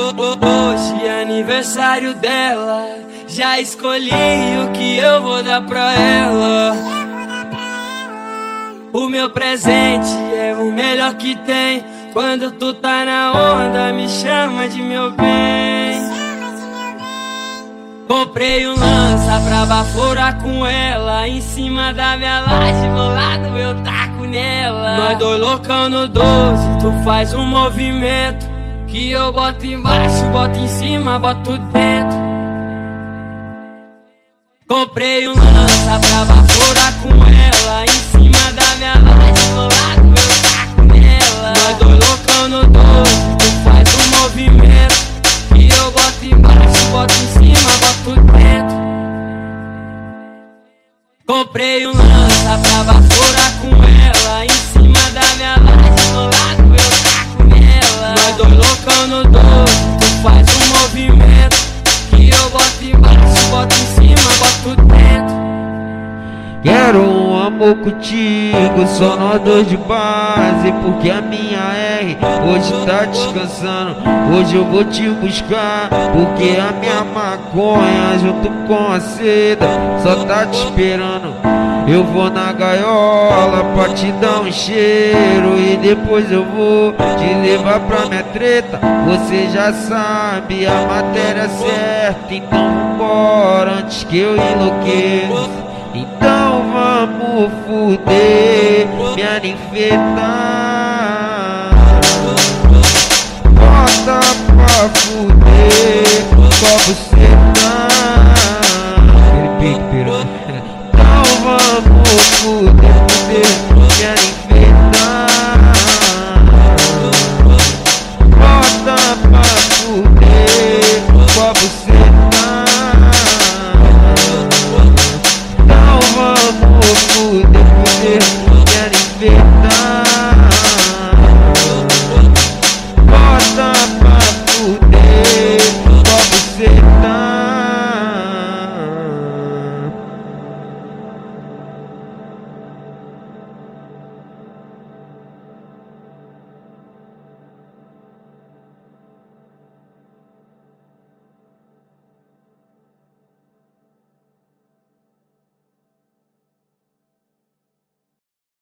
Hoje é aniversário dela. Já escolhi o que eu vou dar pra ela. O meu presente é o melhor que tem. Quando tu tá na onda, me chama de meu bem. Comprei um lança pra baforar com ela. Em cima da minha laje, bolado eu taco nela. Nós dois loucão no 12, tu faz um movimento. Que eu boto embaixo, boto em cima, boto dentro. Comprei um lança pra baforar com ela. Em cima da minha laje, bolado eu taco nela. Nós dois loucão no 12, tu faz um movimento. Que eu boto embaixo, boto em cima, boto dentro. Comprei um lança pra baforar amor contigo, só nós dois de base Porque a minha R hoje tá descansando. Hoje eu vou te buscar Porque a minha maconha junto com a seda Só tá te esperando. Eu vou na gaiola pra te dar um cheiro E depois eu vou te levar pra minha treta. Você já sabe a matéria certa Então vambora antes que eu enlouqueça então vamos fuder, me anifetar. Bota pra fuder, você Vietnam